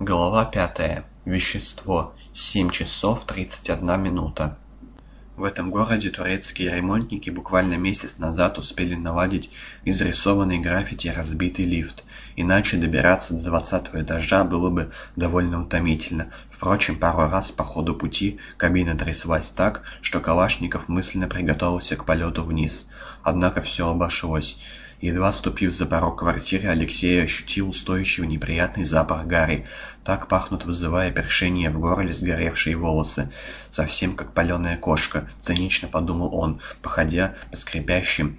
Глава пятая. Вещество. Семь часов тридцать одна минута. В этом городе турецкие ремонтники буквально месяц назад успели наладить изрисованный граффити разбитый лифт, иначе добираться до двадцатого этажа было бы довольно утомительно. Впрочем, пару раз по ходу пути кабина тряслась так, что Калашников мысленно приготовился к полету вниз. Однако все обошлось. Едва ступив за порог квартиры, Алексей ощутил устойчивый неприятный запах гари. Так пахнут, вызывая першение в горле сгоревшие волосы. Совсем как паленая кошка, цинично подумал он, походя по скрипящим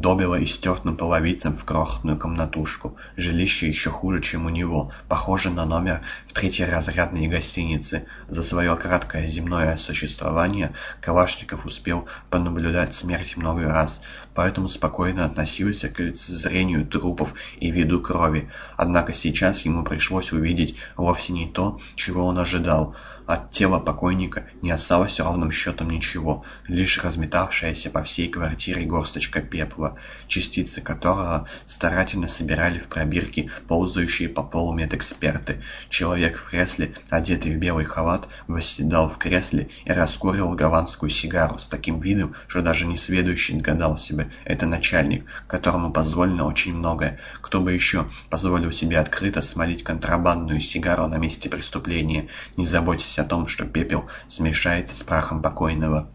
добило истертым половицам в крохотную комнатушку. Жилище еще хуже, чем у него, похоже на номер в третьеразрядной гостинице. За свое краткое земное существование Калашников успел понаблюдать смерть много раз, поэтому спокойно относился к лицезрению трупов и виду крови. Однако сейчас ему пришлось увидеть вовсе не то, чего он ожидал. От тела покойника не осталось ровным счетом ничего, лишь разметавшаяся по всей квартире горсточка пепла, частицы которого старательно собирали в пробирки ползающие по полу медэксперты. Человек в кресле, одетый в белый халат, восседал в кресле и раскуривал гаванскую сигару с таким видом, что даже несведущий догадал себе, это начальник, которому позволено очень многое. Кто бы еще позволил себе открыто смолить контрабандную сигару на месте преступления, не заботясь о том, что пепел смешается с прахом покойного.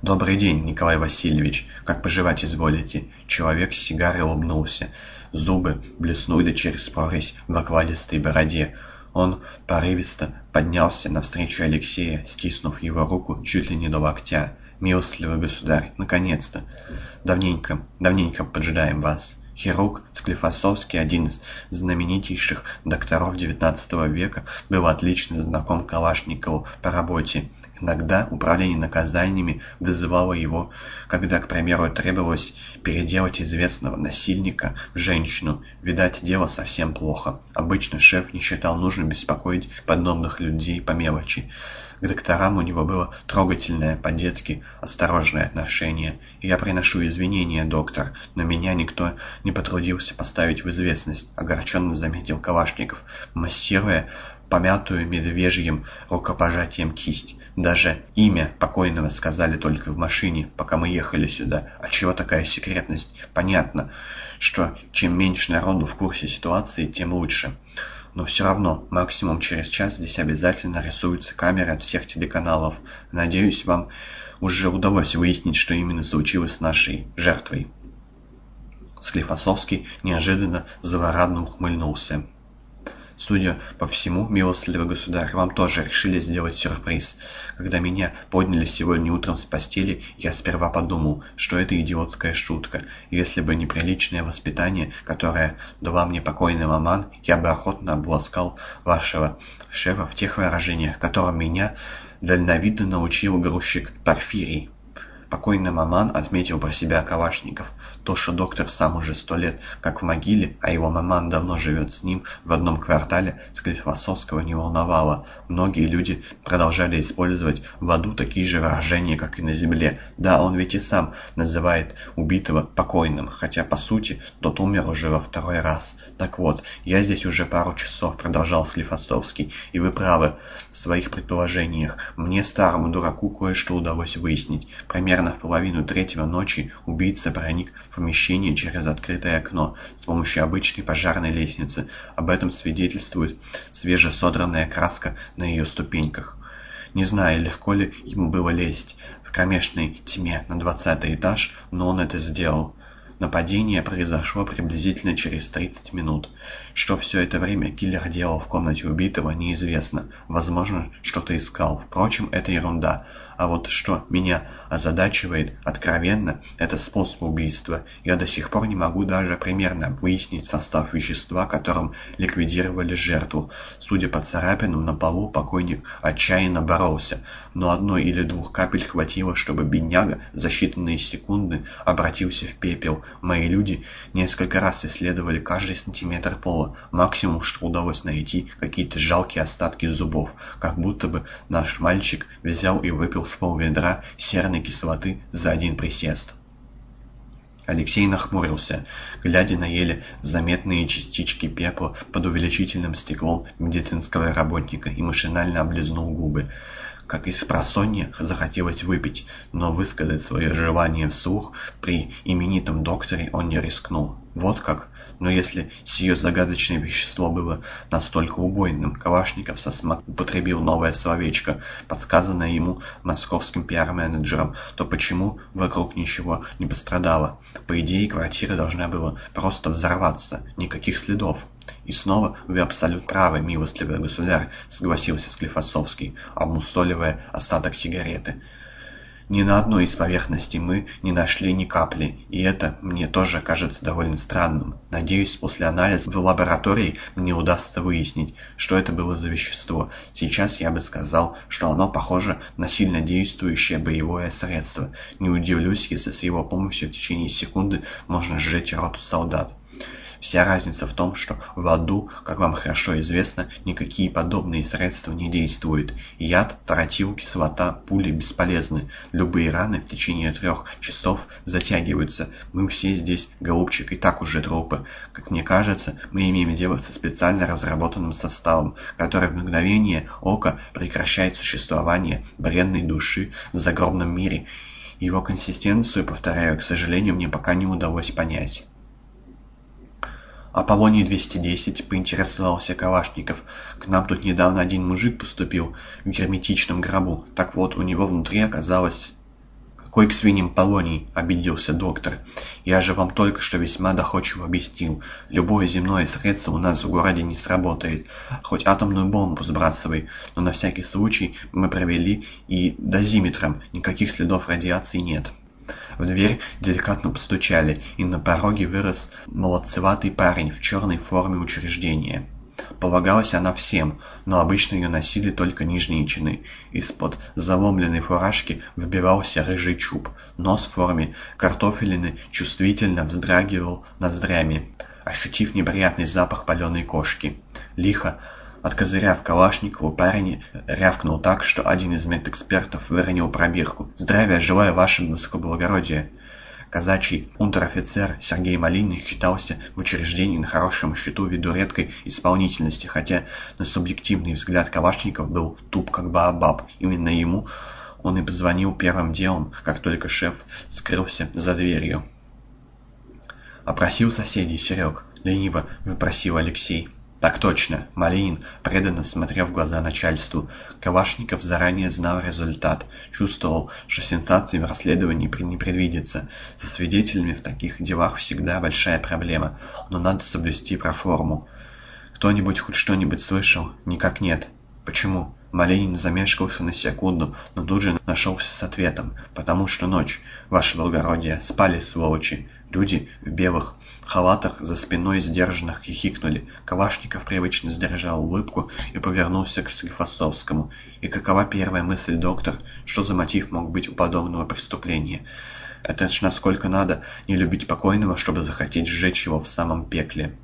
«Добрый день, Николай Васильевич. Как поживать изволите?» Человек с сигарой улыбнулся. Зубы блеснули через прорезь в окладистой бороде. Он порывисто поднялся навстречу Алексея, стиснув его руку чуть ли не до локтя. «Милостливый государь, наконец-то! Давненько, давненько поджидаем вас!» Хирург Склифосовский, один из знаменитейших докторов XIX века, был отлично знаком Калашникову по работе. Иногда управление наказаниями вызывало его, когда, к примеру, требовалось переделать известного насильника в женщину. Видать, дело совсем плохо. Обычно шеф не считал нужным беспокоить подобных людей по мелочи. К докторам у него было трогательное, по-детски осторожное отношение. «Я приношу извинения, доктор, но меня никто не потрудился поставить в известность», — огорченно заметил Калашников, массируя помятую медвежьим рукопожатием кисть. Даже имя покойного сказали только в машине, пока мы ехали сюда. А чего такая секретность? Понятно, что чем меньше народу в курсе ситуации, тем лучше. Но все равно, максимум через час здесь обязательно рисуются камеры от всех телеканалов. Надеюсь, вам уже удалось выяснить, что именно случилось с нашей жертвой. Склифосовский неожиданно злорадно ухмыльнулся. Судя по всему, милостливый государь, вам тоже решили сделать сюрприз. Когда меня подняли сегодня утром с постели, я сперва подумал, что это идиотская шутка. Если бы не приличное воспитание, которое дала мне покойный маман, я бы охотно обласкал вашего шефа в тех выражениях, которым меня дальновидно научил грузчик Порфирий. Покойный маман отметил про себя Калашников. То, что доктор сам уже сто лет как в могиле, а его маман давно живет с ним в одном квартале, Склифосовского не волновало. Многие люди продолжали использовать в аду такие же выражения, как и на земле. Да, он ведь и сам называет убитого покойным, хотя по сути тот умер уже во второй раз. Так вот, я здесь уже пару часов, продолжал Склифосовский, и вы правы в своих предположениях. Мне, старому дураку, кое-что удалось выяснить. Примерно в половину третьего ночи убийца проник в помещение через открытое окно с помощью обычной пожарной лестницы. Об этом свидетельствует свежесодранная краска на ее ступеньках. Не знаю, легко ли ему было лезть в кромешной тьме на двадцатый этаж, но он это сделал. Нападение произошло приблизительно через 30 минут. Что все это время киллер делал в комнате убитого, неизвестно. Возможно, что-то искал. Впрочем, это ерунда. А вот что меня озадачивает откровенно, это способ убийства. Я до сих пор не могу даже примерно выяснить состав вещества, которым ликвидировали жертву. Судя по царапинам на полу, покойник отчаянно боролся, но одной или двух капель хватило, чтобы бедняга за считанные секунды обратился в пепел. Мои люди несколько раз исследовали каждый сантиметр пола. Максимум, что удалось найти, какие-то жалкие остатки зубов, как будто бы наш мальчик взял и выпил с полведра серной кислоты за один присест. Алексей нахмурился, глядя на еле заметные частички пепла под увеличительным стеклом медицинского работника и машинально облизнул губы. Как из просонья захотелось выпить, но высказать свое желание вслух при именитом докторе он не рискнул. Вот как? Но если сие загадочное вещество было настолько убойным, Калашников со смак употребил новое словечко, подсказанное ему московским пиар-менеджером, то почему вокруг ничего не пострадало? По идее, квартира должна была просто взорваться, никаких следов. «И снова вы абсолютно правы, милостливый государь», — согласился Склифосовский, обмусоливая остаток сигареты. Ни на одной из поверхностей мы не нашли ни капли, и это мне тоже кажется довольно странным. Надеюсь, после анализа в лаборатории мне удастся выяснить, что это было за вещество. Сейчас я бы сказал, что оно похоже на сильно действующее боевое средство. Не удивлюсь, если с его помощью в течение секунды можно сжечь роту солдат. Вся разница в том, что в аду, как вам хорошо известно, никакие подобные средства не действуют. Яд, тротил, кислота, пули бесполезны. Любые раны в течение трех часов затягиваются. Мы все здесь, голубчик, и так уже трупы. Как мне кажется, мы имеем дело со специально разработанным составом, который в мгновение ока прекращает существование бренной души в загробном мире. Его консистенцию, повторяю, к сожалению, мне пока не удалось понять. «Аполлоний-210», — поинтересовался Калашников. «К нам тут недавно один мужик поступил в герметичном гробу. Так вот, у него внутри оказалось...» «Какой к свиньям Полоний?» — обиделся доктор. «Я же вам только что весьма доходчиво объяснил. Любое земное средство у нас в городе не сработает. Хоть атомную бомбу сбрасывай. Но на всякий случай мы провели и дозиметром. Никаких следов радиации нет». В дверь деликатно постучали, и на пороге вырос молодцеватый парень в черной форме учреждения. Полагалась она всем, но обычно ее носили только нижние чины. Из-под заломленной фуражки выбивался рыжий чуб. Нос в форме картофелины чувствительно вздрагивал ноздрями, ощутив неприятный запах паленой кошки. Лихо Откозыряв Калашникову, парень рявкнул так, что один из медэкспертов выронил пробирку. «Здравия желаю, ваше высокоблагородие!» Казачий унтер-офицер Сергей Малиный считался в учреждении на хорошем счету ввиду редкой исполнительности, хотя на субъективный взгляд Калашников был туп как баобаб. Именно ему он и позвонил первым делом, как только шеф скрылся за дверью. «Опросил соседей, Серег?» — лениво выпросил Алексей. «Так точно!» Малинин преданно смотрел в глаза начальству. Калашников заранее знал результат. Чувствовал, что сенсации в расследовании не предвидится. Со свидетелями в таких делах всегда большая проблема. Но надо соблюсти проформу. «Кто-нибудь хоть что-нибудь слышал?» «Никак нет». «Почему?» Малинин замешкался на секунду, но тут же нашелся с ответом. «Потому что ночь, ваше благородие, спали сволочи. Люди в белых халатах за спиной сдержанно хихикнули. Калашников привычно сдержал улыбку и повернулся к Склифосовскому. «И какова первая мысль, доктор? Что за мотив мог быть у подобного преступления?» «Это ж насколько надо не любить покойного, чтобы захотеть сжечь его в самом пекле».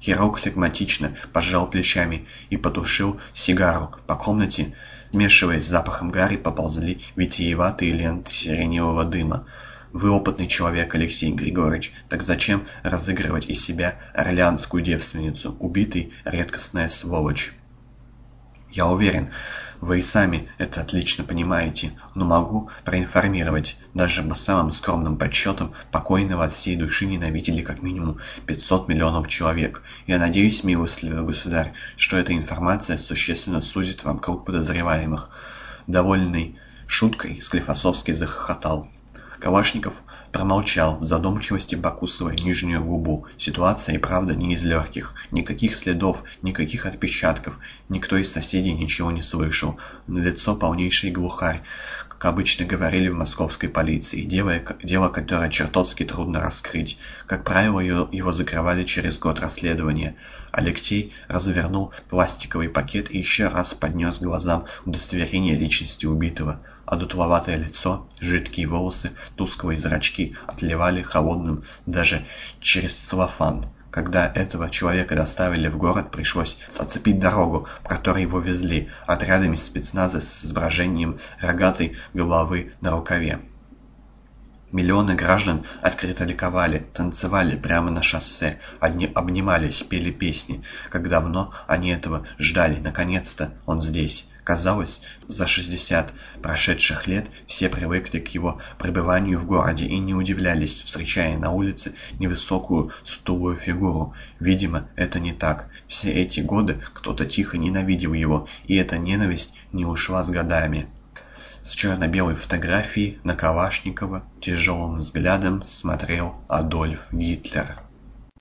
Хирург флегматично пожал плечами и потушил сигару. По комнате, смешиваясь с запахом гари, поползли витиеватые ленты сиреневого дыма. Вы опытный человек, Алексей Григорьевич, так зачем разыгрывать из себя орлеанскую девственницу, убитый редкостная сволочь? Я уверен, вы и сами это отлично понимаете, но могу проинформировать, даже по самым скромным подсчетам, покойного от всей души ненавидели как минимум 500 миллионов человек. Я надеюсь, милостливый государь, что эта информация существенно сузит вам круг подозреваемых. Довольный шуткой, Склифосовский захохотал. Калашников промолчал, в задумчивости покусывая нижнюю губу. Ситуация и правда не из легких. Никаких следов, никаких отпечатков. Никто из соседей ничего не слышал. На лицо полнейший глухарь, как обычно говорили в московской полиции. Дело, дело которое чертовски трудно раскрыть. Как правило, его, его закрывали через год расследования. Алексей развернул пластиковый пакет и еще раз поднес глазам удостоверение личности убитого. Одутловатое лицо, жидкие волосы, тусклые зрачки отливали холодным даже через целлофан. Когда этого человека доставили в город, пришлось оцепить дорогу, по которой его везли, отрядами спецназа с изображением рогатой головы на рукаве. Миллионы граждан открыто ликовали, танцевали прямо на шоссе, одни обнимались, пели песни. Как давно они этого ждали, наконец-то он здесь. Казалось, за 60 прошедших лет все привыкли к его пребыванию в городе и не удивлялись, встречая на улице невысокую сутулую фигуру. Видимо, это не так. Все эти годы кто-то тихо ненавидел его, и эта ненависть не ушла с годами. С черно-белой фотографии на Калашникова тяжелым взглядом смотрел Адольф Гитлер.